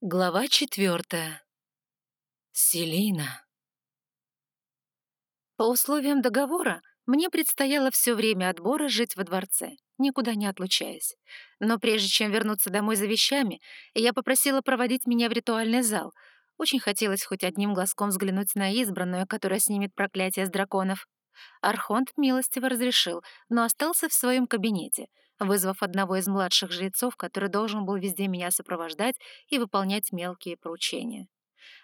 Глава четвертая. Селина. По условиям договора мне предстояло все время отбора жить во дворце, никуда не отлучаясь. Но прежде чем вернуться домой за вещами, я попросила проводить меня в ритуальный зал. Очень хотелось хоть одним глазком взглянуть на избранную, которая снимет проклятие с драконов. Архонт милостиво разрешил, но остался в своем кабинете — вызвав одного из младших жрецов, который должен был везде меня сопровождать и выполнять мелкие поручения.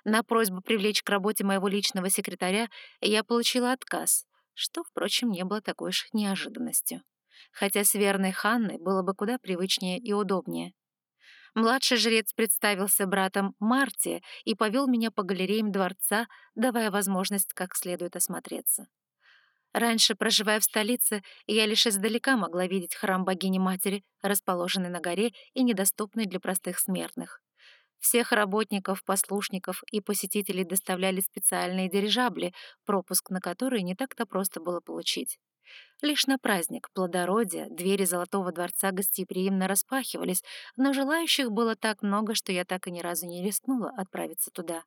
На просьбу привлечь к работе моего личного секретаря я получила отказ, что, впрочем, не было такой уж неожиданностью. Хотя с верной Ханной было бы куда привычнее и удобнее. Младший жрец представился братом Марти и повел меня по галереям дворца, давая возможность как следует осмотреться. Раньше, проживая в столице, я лишь издалека могла видеть храм богини-матери, расположенный на горе и недоступный для простых смертных. Всех работников, послушников и посетителей доставляли специальные дирижабли, пропуск на которые не так-то просто было получить. Лишь на праздник плодородия двери Золотого дворца гостеприимно распахивались, но желающих было так много, что я так и ни разу не рискнула отправиться туда.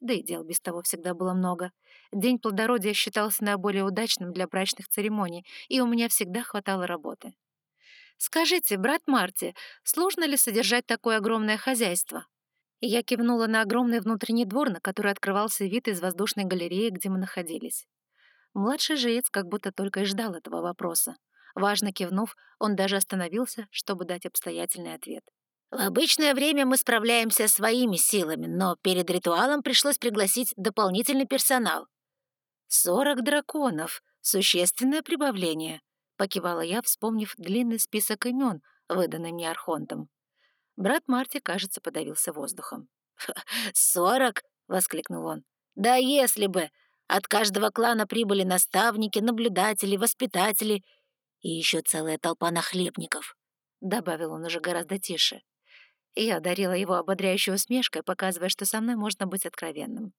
Да и дел без того всегда было много. День плодородия считался наиболее удачным для брачных церемоний, и у меня всегда хватало работы. «Скажите, брат Марти, сложно ли содержать такое огромное хозяйство?» Я кивнула на огромный внутренний двор, на который открывался вид из воздушной галереи, где мы находились. Младший жрец как будто только и ждал этого вопроса. Важно кивнув, он даже остановился, чтобы дать обстоятельный ответ. В обычное время мы справляемся своими силами, но перед ритуалом пришлось пригласить дополнительный персонал. «Сорок драконов. Существенное прибавление», — покивала я, вспомнив длинный список имен, выданный мне Архонтом. Брат Марти, кажется, подавился воздухом. «Сорок?» — воскликнул он. «Да если бы! От каждого клана прибыли наставники, наблюдатели, воспитатели и еще целая толпа нахлебников», — добавил он уже гораздо тише и одарила его ободряющей усмешкой, показывая, что со мной можно быть откровенным.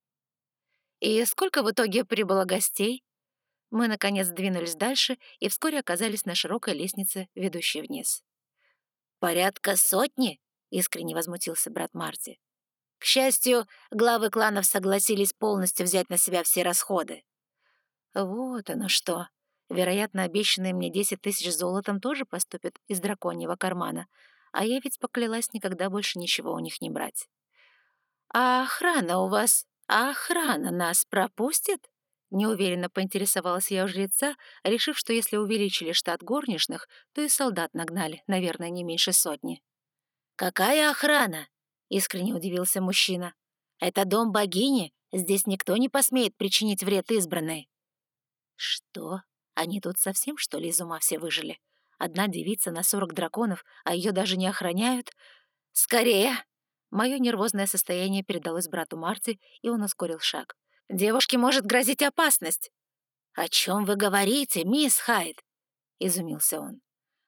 «И сколько в итоге прибыло гостей?» Мы, наконец, двинулись дальше и вскоре оказались на широкой лестнице, ведущей вниз. «Порядка сотни?» — искренне возмутился брат Марти. «К счастью, главы кланов согласились полностью взять на себя все расходы». «Вот оно что!» Вероятно, обещанные мне десять тысяч золотом тоже поступят из драконьего кармана, а я ведь поклялась никогда больше ничего у них не брать. «А охрана у вас? А охрана нас пропустит?» Неуверенно поинтересовалась я у жреца, решив, что если увеличили штат горничных, то и солдат нагнали, наверное, не меньше сотни. «Какая охрана?» — искренне удивился мужчина. «Это дом богини, здесь никто не посмеет причинить вред избранной». «Что? Они тут совсем, что ли, из ума все выжили? Одна девица на сорок драконов, а ее даже не охраняют. «Скорее!» Мое нервозное состояние передалось брату Марти, и он ускорил шаг. «Девушке может грозить опасность!» «О чем вы говорите, мисс Хайд?» — изумился он.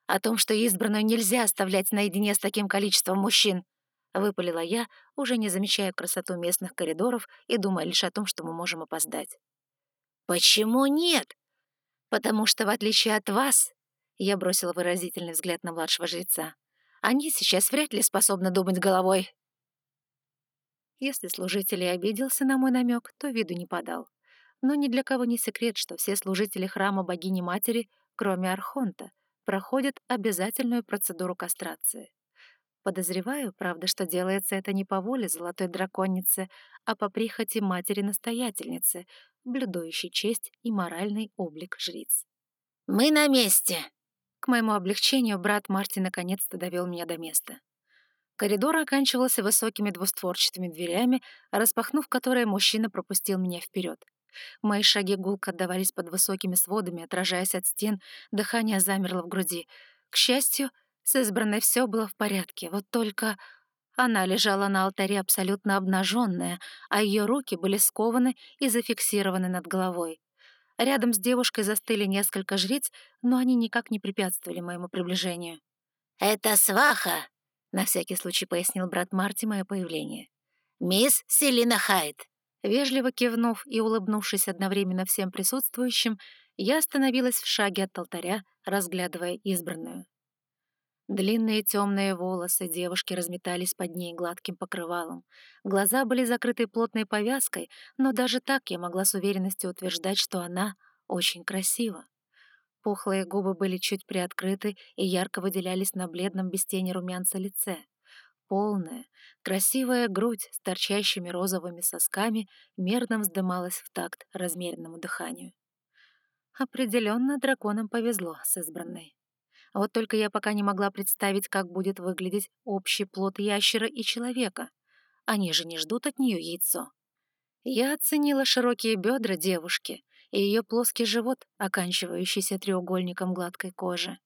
«О том, что избранную нельзя оставлять наедине с таким количеством мужчин!» — выпалила я, уже не замечая красоту местных коридоров и думая лишь о том, что мы можем опоздать. «Почему нет?» «Потому что, в отличие от вас, я бросила выразительный взгляд на младшего жреца. «Они сейчас вряд ли способны думать головой». Если служитель и обиделся на мой намек, то виду не подал. Но ни для кого не секрет, что все служители храма богини-матери, кроме Архонта, проходят обязательную процедуру кастрации. Подозреваю, правда, что делается это не по воле золотой драконицы, а по прихоти матери-настоятельницы, блюдующей честь и моральный облик жриц. «Мы на месте!» К моему облегчению брат Марти наконец-то довел меня до места. Коридор оканчивался высокими двустворчатыми дверями, распахнув которые мужчина пропустил меня вперед. Мои шаги гулко отдавались под высокими сводами, отражаясь от стен, дыхание замерло в груди. К счастью, с избранной все было в порядке, вот только она лежала на алтаре абсолютно обнаженная, а ее руки были скованы и зафиксированы над головой. Рядом с девушкой застыли несколько жриц, но они никак не препятствовали моему приближению. «Это сваха!» — на всякий случай пояснил брат Марти мое появление. «Мисс Селина Хайт». Вежливо кивнув и улыбнувшись одновременно всем присутствующим, я остановилась в шаге от алтаря, разглядывая избранную. Длинные темные волосы девушки разметались под ней гладким покрывалом. Глаза были закрыты плотной повязкой, но даже так я могла с уверенностью утверждать, что она очень красива. Пухлые губы были чуть приоткрыты и ярко выделялись на бледном без тени румянца лице. Полная, красивая грудь с торчащими розовыми сосками мерно вздымалась в такт размеренному дыханию. Определенно драконам повезло с избранной. Вот только я пока не могла представить, как будет выглядеть общий плод ящера и человека. Они же не ждут от нее яйцо. Я оценила широкие бедра девушки и ее плоский живот, оканчивающийся треугольником гладкой кожи.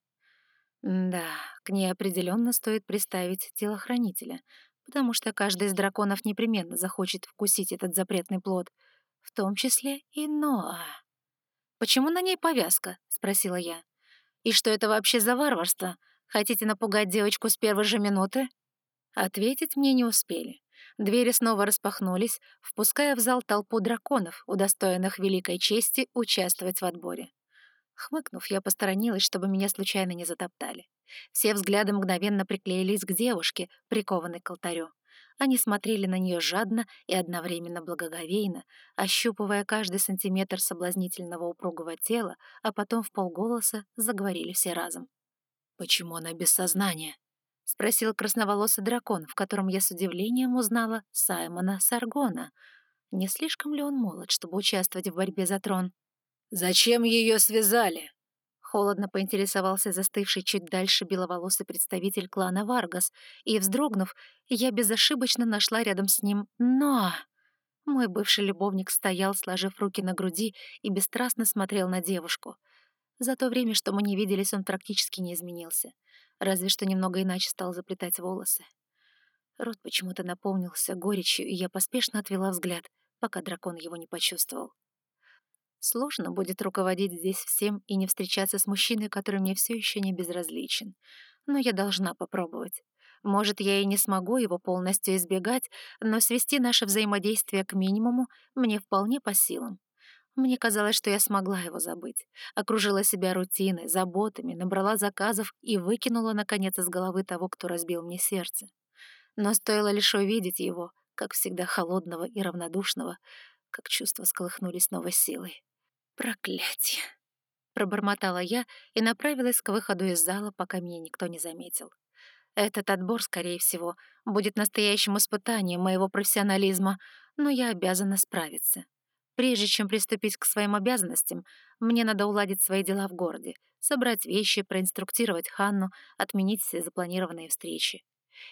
Да, к ней определенно стоит приставить телохранителя, потому что каждый из драконов непременно захочет вкусить этот запретный плод, в том числе и Ноа. «Почему на ней повязка?» — спросила я. «И что это вообще за варварство? Хотите напугать девочку с первой же минуты?» Ответить мне не успели. Двери снова распахнулись, впуская в зал толпу драконов, удостоенных великой чести участвовать в отборе. Хмыкнув, я посторонилась, чтобы меня случайно не затоптали. Все взгляды мгновенно приклеились к девушке, прикованной к алтарю. Они смотрели на нее жадно и одновременно благоговейно, ощупывая каждый сантиметр соблазнительного упругого тела, а потом в полголоса заговорили все разом. «Почему она без сознания?» — спросил красноволосый дракон, в котором я с удивлением узнала Саймона Саргона. Не слишком ли он молод, чтобы участвовать в борьбе за трон? «Зачем ее связали?» Холодно поинтересовался застывший чуть дальше беловолосый представитель клана Варгас, и, вздрогнув, я безошибочно нашла рядом с ним «Но!». Мой бывший любовник стоял, сложив руки на груди, и бесстрастно смотрел на девушку. За то время, что мы не виделись, он практически не изменился разве что немного иначе стал заплетать волосы. Рот почему-то наполнился горечью, и я поспешно отвела взгляд, пока дракон его не почувствовал. Сложно будет руководить здесь всем и не встречаться с мужчиной, который мне все еще не безразличен. Но я должна попробовать. Может, я и не смогу его полностью избегать, но свести наше взаимодействие к минимуму мне вполне по силам. Мне казалось, что я смогла его забыть. Окружила себя рутиной, заботами, набрала заказов и выкинула, наконец, из головы того, кто разбил мне сердце. Но стоило лишь увидеть его, как всегда холодного и равнодушного, как чувства сколыхнулись новой силой. «Проклятие!» Пробормотала я и направилась к выходу из зала, пока меня никто не заметил. Этот отбор, скорее всего, будет настоящим испытанием моего профессионализма, но я обязана справиться. Прежде чем приступить к своим обязанностям, мне надо уладить свои дела в городе, собрать вещи, проинструктировать Ханну, отменить все запланированные встречи.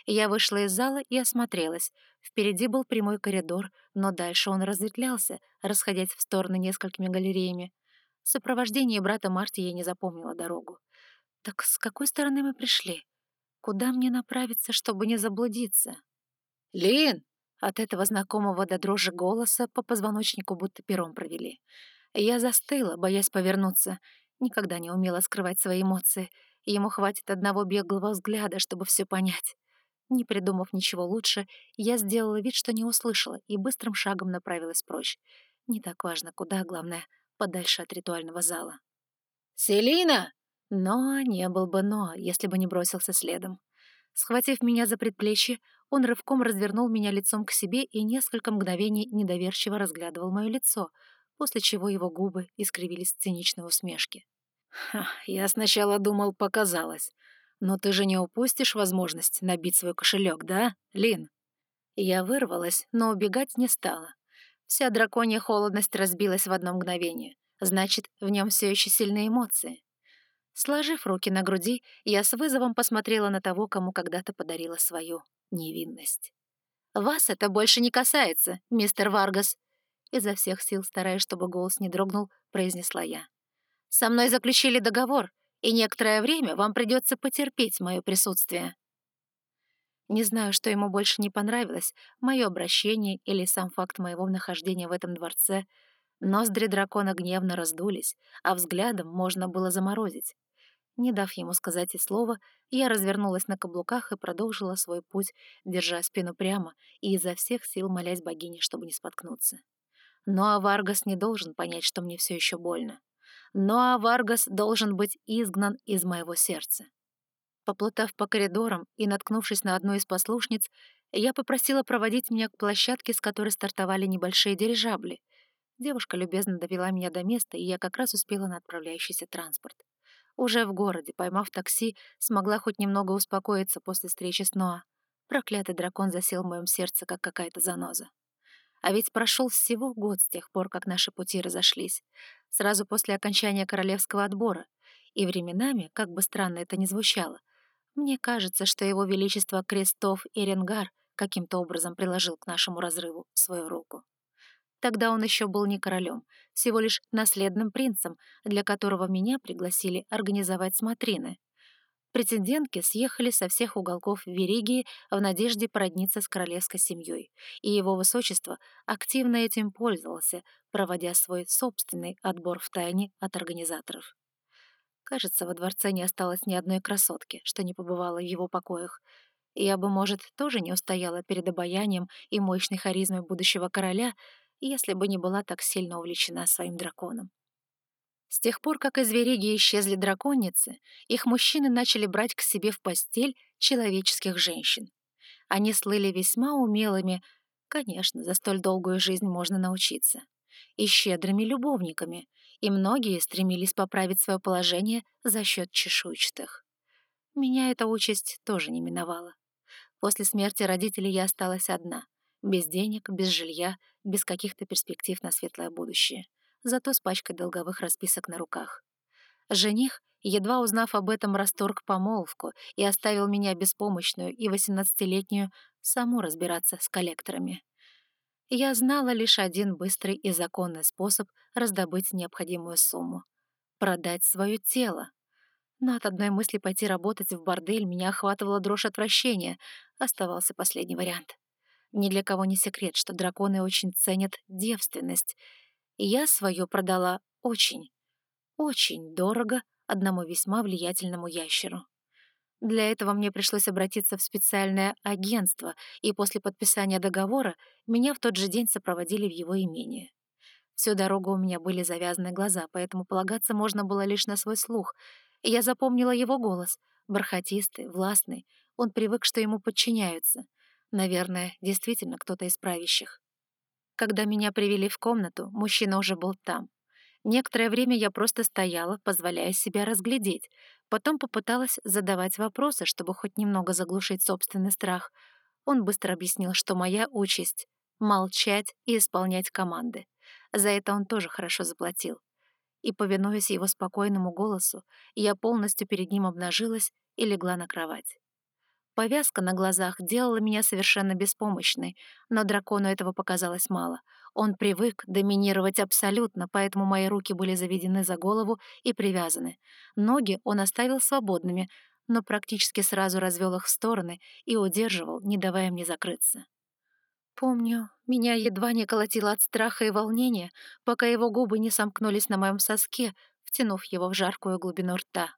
Я вышла из зала и осмотрелась. Впереди был прямой коридор, но дальше он разветвлялся, расходясь в стороны несколькими галереями. В сопровождении брата Марти я не запомнила дорогу. Так с какой стороны мы пришли? Куда мне направиться, чтобы не заблудиться? «Лин!» От этого знакомого до дрожи голоса по позвоночнику будто пером провели. Я застыла, боясь повернуться. Никогда не умела скрывать свои эмоции. Ему хватит одного беглого взгляда, чтобы все понять. Не придумав ничего лучше, я сделала вид, что не услышала, и быстрым шагом направилась прочь. Не так важно, куда, главное, подальше от ритуального зала. «Селина!» Но не был бы «но», если бы не бросился следом. Схватив меня за предплечье, он рывком развернул меня лицом к себе и несколько мгновений недоверчиво разглядывал мое лицо, после чего его губы искривились в циничной усмешке. «Ха, я сначала думал, показалось. Но ты же не упустишь возможность набить свой кошелек, да, Лин?» Я вырвалась, но убегать не стала. Вся драконья холодность разбилась в одно мгновение. Значит, в нем все еще сильные эмоции. Сложив руки на груди, я с вызовом посмотрела на того, кому когда-то подарила свою невинность. «Вас это больше не касается, мистер Варгас», изо всех сил, стараясь, чтобы голос не дрогнул, произнесла я. «Со мной заключили договор, и некоторое время вам придется потерпеть мое присутствие». Не знаю, что ему больше не понравилось, мое обращение или сам факт моего нахождения в этом дворце, ноздри дракона гневно раздулись, а взглядом можно было заморозить. Не дав ему сказать и слова, я развернулась на каблуках и продолжила свой путь, держа спину прямо и изо всех сил молясь богине, чтобы не споткнуться. Но Аваргас не должен понять, что мне все еще больно. Но Аваргас должен быть изгнан из моего сердца. Поплутав по коридорам и наткнувшись на одну из послушниц, я попросила проводить меня к площадке, с которой стартовали небольшие дирижабли. Девушка любезно довела меня до места, и я как раз успела на отправляющийся транспорт. Уже в городе, поймав такси, смогла хоть немного успокоиться после встречи с Ноа. Проклятый дракон засел в моем сердце, как какая-то заноза. А ведь прошел всего год с тех пор, как наши пути разошлись, сразу после окончания королевского отбора. И временами, как бы странно это ни звучало, мне кажется, что его величество Крестов Эренгар каким-то образом приложил к нашему разрыву свою руку. Тогда он еще был не королем, всего лишь наследным принцем, для которого меня пригласили организовать смотрины. Претендентки съехали со всех уголков Веригии в надежде породниться с королевской семьей, и его высочество активно этим пользовался, проводя свой собственный отбор в тайне от организаторов. Кажется, во дворце не осталось ни одной красотки, что не побывала в его покоях. Я бы, может, тоже не устояла перед обаянием и мощной харизмой будущего короля, если бы не была так сильно увлечена своим драконом. С тех пор, как из Вериги исчезли драконицы, их мужчины начали брать к себе в постель человеческих женщин. Они слыли весьма умелыми, конечно, за столь долгую жизнь можно научиться, и щедрыми любовниками, и многие стремились поправить свое положение за счет чешуйчатых. Меня эта участь тоже не миновала. После смерти родителей я осталась одна, без денег, без жилья, без каких-то перспектив на светлое будущее зато с пачкой долговых расписок на руках. Жених, едва узнав об этом, расторг помолвку и оставил меня беспомощную и восемнадцатилетнюю саму разбираться с коллекторами. Я знала лишь один быстрый и законный способ раздобыть необходимую сумму — продать свое тело. Но от одной мысли пойти работать в бордель меня охватывала дрожь отвращения. Оставался последний вариант. Ни для кого не секрет, что драконы очень ценят девственность — я свое продала очень, очень дорого одному весьма влиятельному ящеру. Для этого мне пришлось обратиться в специальное агентство, и после подписания договора меня в тот же день сопроводили в его имение. Всю дорогу у меня были завязаны глаза, поэтому полагаться можно было лишь на свой слух. Я запомнила его голос, бархатистый, властный. Он привык, что ему подчиняются. Наверное, действительно кто-то из правящих. Когда меня привели в комнату, мужчина уже был там. Некоторое время я просто стояла, позволяя себя разглядеть. Потом попыталась задавать вопросы, чтобы хоть немного заглушить собственный страх. Он быстро объяснил, что моя участь — молчать и исполнять команды. За это он тоже хорошо заплатил. И, повинуясь его спокойному голосу, я полностью перед ним обнажилась и легла на кровать. Повязка на глазах делала меня совершенно беспомощной, но дракону этого показалось мало. Он привык доминировать абсолютно, поэтому мои руки были заведены за голову и привязаны. Ноги он оставил свободными, но практически сразу развел их в стороны и удерживал, не давая мне закрыться. Помню, меня едва не колотило от страха и волнения, пока его губы не сомкнулись на моем соске, втянув его в жаркую глубину рта.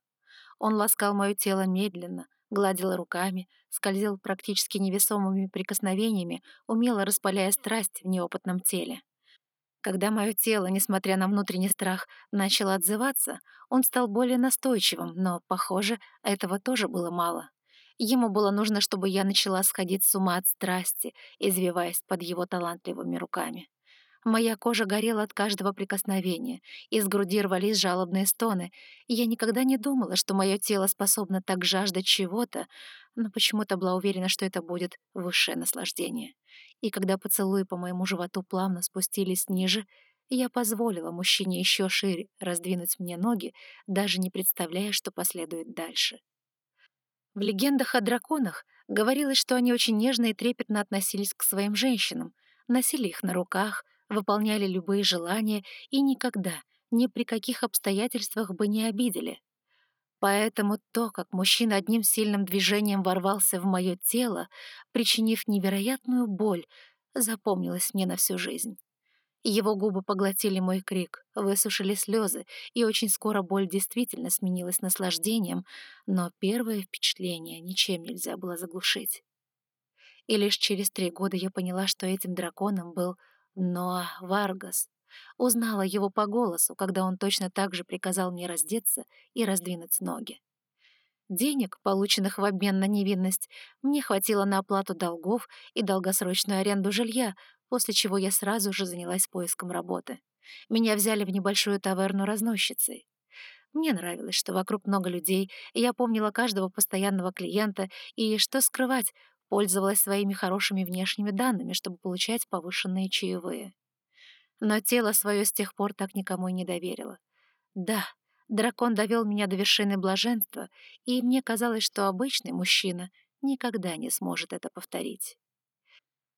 Он ласкал мое тело медленно, гладил руками, скользил практически невесомыми прикосновениями, умело распаляя страсть в неопытном теле. Когда мое тело, несмотря на внутренний страх, начало отзываться, он стал более настойчивым, но, похоже, этого тоже было мало. Ему было нужно, чтобы я начала сходить с ума от страсти, извиваясь под его талантливыми руками. Моя кожа горела от каждого прикосновения, из груди рвались жалобные стоны, я никогда не думала, что мое тело способно так жаждать чего-то, но почему-то была уверена, что это будет высшее наслаждение. И когда поцелуи по моему животу плавно спустились ниже, я позволила мужчине еще шире раздвинуть мне ноги, даже не представляя, что последует дальше. В легендах о драконах говорилось, что они очень нежно и трепетно относились к своим женщинам, носили их на руках — выполняли любые желания и никогда, ни при каких обстоятельствах бы не обидели. Поэтому то, как мужчина одним сильным движением ворвался в мое тело, причинив невероятную боль, запомнилось мне на всю жизнь. Его губы поглотили мой крик, высушили слезы, и очень скоро боль действительно сменилась наслаждением, но первое впечатление ничем нельзя было заглушить. И лишь через три года я поняла, что этим драконом был но Варгас узнала его по голосу, когда он точно так же приказал мне раздеться и раздвинуть ноги. Денег, полученных в обмен на невинность, мне хватило на оплату долгов и долгосрочную аренду жилья, после чего я сразу же занялась поиском работы. Меня взяли в небольшую таверну разносчицей. Мне нравилось, что вокруг много людей, и я помнила каждого постоянного клиента, и, что скрывать, пользовалась своими хорошими внешними данными, чтобы получать повышенные чаевые. Но тело свое с тех пор так никому и не доверило. Да, Дракон довел меня до вершины блаженства, и мне казалось, что обычный мужчина никогда не сможет это повторить.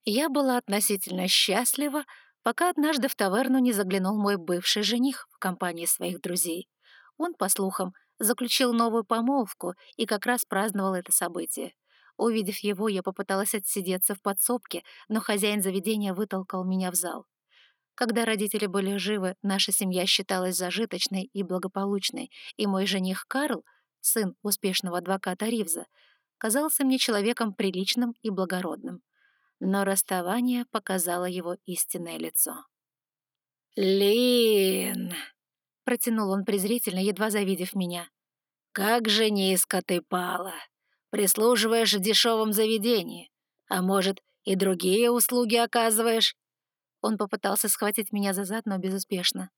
Я была относительно счастлива, пока однажды в таверну не заглянул мой бывший жених в компании своих друзей. Он, по слухам, заключил новую помолвку и как раз праздновал это событие. Увидев его, я попыталась отсидеться в подсобке, но хозяин заведения вытолкал меня в зал. Когда родители были живы, наша семья считалась зажиточной и благополучной, и мой жених Карл, сын успешного адвоката Ривза, казался мне человеком приличным и благородным. Но расставание показало его истинное лицо. «Лин!» — протянул он презрительно, едва завидев меня. «Как же низко ты пала! Прислуживаешь в дешевом заведении, а может, и другие услуги оказываешь?» Он попытался схватить меня за зад, но безуспешно.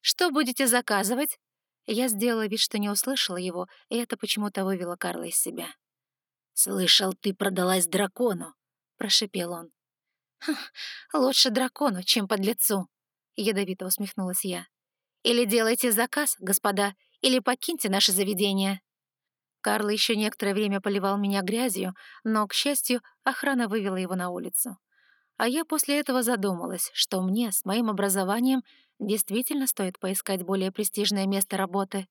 «Что будете заказывать?» Я сделала вид, что не услышала его, и это почему-то вывело Карла из себя. «Слышал, ты продалась дракону», — прошипел он. «Хм, «Лучше дракону, чем подлецу», — ядовито усмехнулась я. «Или делайте заказ, господа, или покиньте наше заведение». Карл еще некоторое время поливал меня грязью, но, к счастью, охрана вывела его на улицу. А я после этого задумалась, что мне с моим образованием действительно стоит поискать более престижное место работы.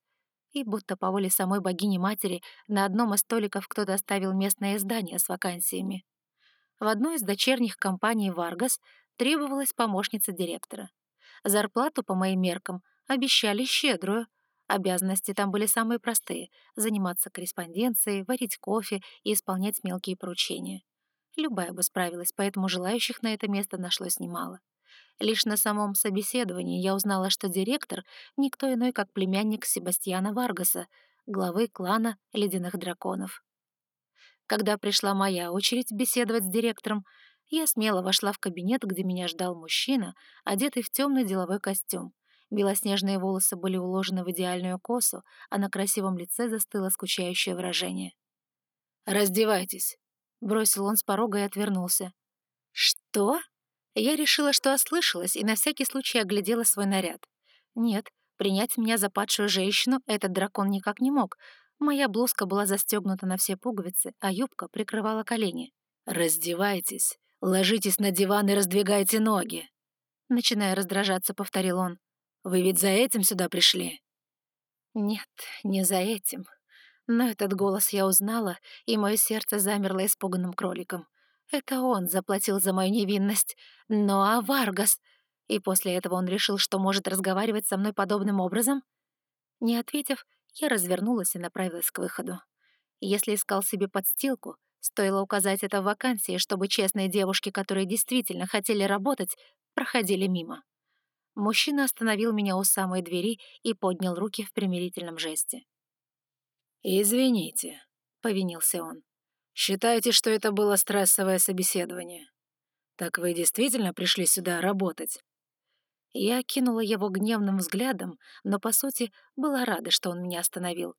И будто по воле самой богини-матери на одном из столиков кто-то оставил местное издание с вакансиями. В одной из дочерних компаний «Варгас» требовалась помощница директора. Зарплату, по моим меркам, обещали щедрую. Обязанности там были самые простые — заниматься корреспонденцией, варить кофе и исполнять мелкие поручения. Любая бы справилась, поэтому желающих на это место нашлось немало. Лишь на самом собеседовании я узнала, что директор — никто иной, как племянник Себастьяна Варгаса, главы клана Ледяных Драконов. Когда пришла моя очередь беседовать с директором, я смело вошла в кабинет, где меня ждал мужчина, одетый в темный деловой костюм. Белоснежные волосы были уложены в идеальную косу, а на красивом лице застыло скучающее выражение. «Раздевайтесь», Бросил он с порога и отвернулся. «Что?» Я решила, что ослышалась, и на всякий случай оглядела свой наряд. Нет, принять меня за падшую женщину этот дракон никак не мог. Моя блузка была застегнута на все пуговицы, а юбка прикрывала колени. «Раздевайтесь, ложитесь на диван и раздвигайте ноги!» Начиная раздражаться, повторил он. «Вы ведь за этим сюда пришли?» «Нет, не за этим. Но этот голос я узнала, и мое сердце замерло испуганным кроликом. Это он заплатил за мою невинность. Ну а Варгас? И после этого он решил, что может разговаривать со мной подобным образом? Не ответив, я развернулась и направилась к выходу. Если искал себе подстилку, стоило указать это в вакансии, чтобы честные девушки, которые действительно хотели работать, проходили мимо. Мужчина остановил меня у самой двери и поднял руки в примирительном жесте. «Извините», — повинился он. «Считаете, что это было стрессовое собеседование? Так вы действительно пришли сюда работать?» Я кинула его гневным взглядом, но, по сути, была рада, что он меня остановил.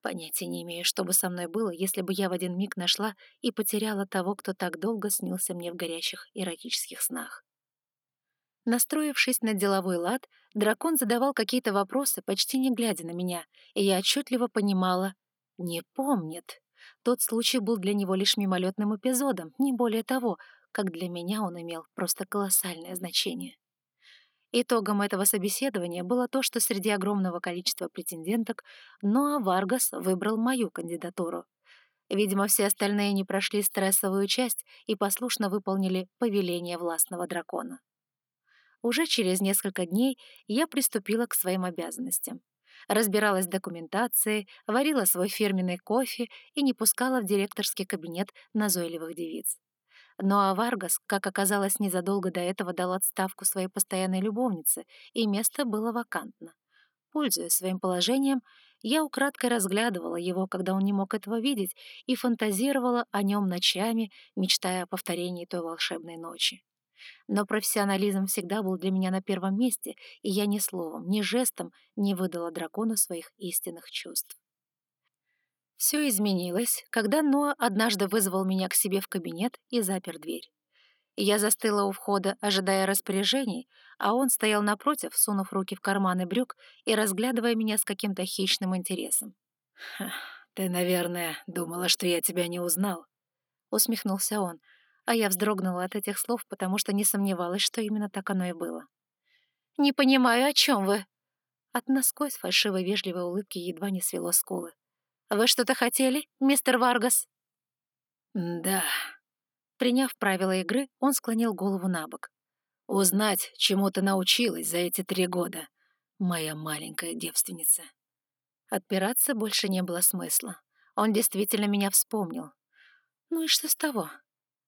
Понятия не имею, что бы со мной было, если бы я в один миг нашла и потеряла того, кто так долго снился мне в горячих эротических снах. Настроившись на деловой лад, дракон задавал какие-то вопросы, почти не глядя на меня, и я отчетливо понимала — не помнит. Тот случай был для него лишь мимолетным эпизодом, не более того, как для меня он имел просто колоссальное значение. Итогом этого собеседования было то, что среди огромного количества претенденток Ноа Варгас выбрал мою кандидатуру. Видимо, все остальные не прошли стрессовую часть и послушно выполнили повеление властного дракона. Уже через несколько дней я приступила к своим обязанностям. Разбиралась в документации, варила свой фирменный кофе и не пускала в директорский кабинет назойливых девиц. Ну а Варгас, как оказалось, незадолго до этого дал отставку своей постоянной любовнице, и место было вакантно. Пользуясь своим положением, Я украдкой разглядывала его, когда он не мог этого видеть, и фантазировала о нем ночами, мечтая о повторении той волшебной ночи. Но профессионализм всегда был для меня на первом месте, и я ни словом, ни жестом не выдала дракону своих истинных чувств. Все изменилось, когда Ноа однажды вызвал меня к себе в кабинет и запер дверь. Я застыла у входа, ожидая распоряжений, а он стоял напротив, сунув руки в карманы брюк и разглядывая меня с каким-то хищным интересом. «Ты, наверное, думала, что я тебя не узнал?» — усмехнулся он, а я вздрогнула от этих слов, потому что не сомневалась, что именно так оно и было. «Не понимаю, о чем вы?» От насквозь фальшивой вежливой улыбки едва не свело скулы. «Вы что-то хотели, мистер Варгас?» «Да», Приняв правила игры, он склонил голову на бок. «Узнать, чему ты научилась за эти три года, моя маленькая девственница». Отпираться больше не было смысла. Он действительно меня вспомнил. Ну и что с того?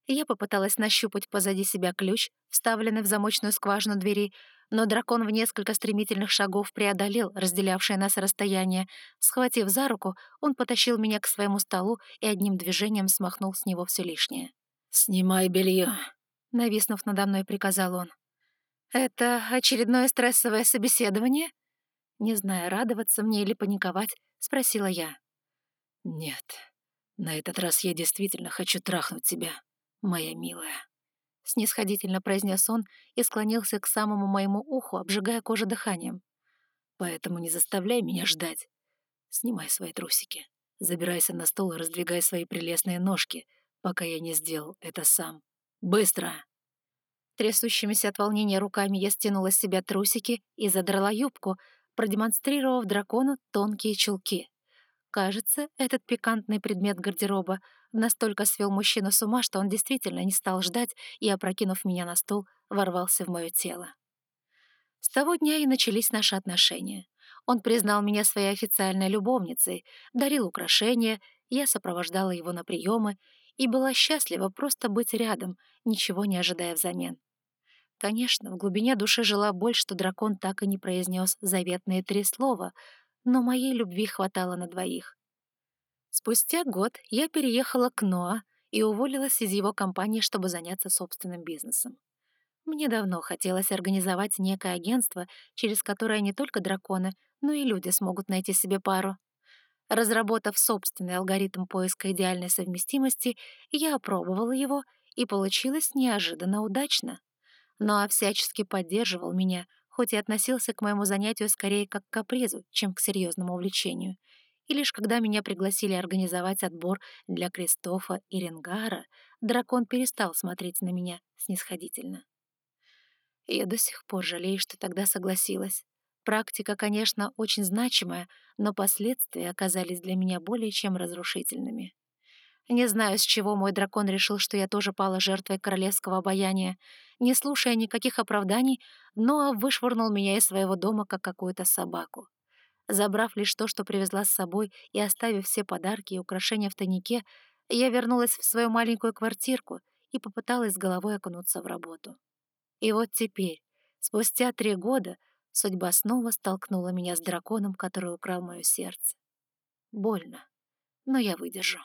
Я попыталась нащупать позади себя ключ, вставленный в замочную скважину двери, но дракон в несколько стремительных шагов преодолел разделявшее нас расстояние. Схватив за руку, он потащил меня к своему столу и одним движением смахнул с него все лишнее. «Снимай белье», — нависнув надо мной, приказал он. «Это очередное стрессовое собеседование?» Не зная, радоваться мне или паниковать, спросила я. «Нет, на этот раз я действительно хочу трахнуть тебя, моя милая», — снисходительно произнес он и склонился к самому моему уху, обжигая кожу дыханием. «Поэтому не заставляй меня ждать. Снимай свои трусики, забирайся на стол и раздвигай свои прелестные ножки, пока я не сделал это сам. Быстро!» Трясущимися от волнения руками я стянула с себя трусики и задрала юбку, продемонстрировав дракону тонкие чулки. Кажется, этот пикантный предмет гардероба настолько свел мужчину с ума, что он действительно не стал ждать и, опрокинув меня на стол, ворвался в мое тело. С того дня и начались наши отношения. Он признал меня своей официальной любовницей, дарил украшения, я сопровождала его на приемы и была счастлива просто быть рядом, ничего не ожидая взамен. Конечно, в глубине души жила боль, что дракон так и не произнес заветные три слова, но моей любви хватало на двоих. Спустя год я переехала к Ноа и уволилась из его компании, чтобы заняться собственным бизнесом. Мне давно хотелось организовать некое агентство, через которое не только драконы, но и люди смогут найти себе пару. Разработав собственный алгоритм поиска идеальной совместимости, я опробовала его, и получилось неожиданно удачно. Но а всячески поддерживал меня, хоть и относился к моему занятию скорее как к капризу, чем к серьезному увлечению. И лишь когда меня пригласили организовать отбор для Кристофа и Ренгара, дракон перестал смотреть на меня снисходительно. Я до сих пор жалею, что тогда согласилась. Практика, конечно, очень значимая, но последствия оказались для меня более чем разрушительными. Не знаю, с чего мой дракон решил, что я тоже пала жертвой королевского обаяния. Не слушая никаких оправданий, Ноа вышвырнул меня из своего дома, как какую-то собаку. Забрав лишь то, что привезла с собой, и оставив все подарки и украшения в тайнике, я вернулась в свою маленькую квартирку и попыталась головой окунуться в работу. И вот теперь, спустя три года, судьба снова столкнула меня с драконом, который украл мое сердце. Больно, но я выдержу.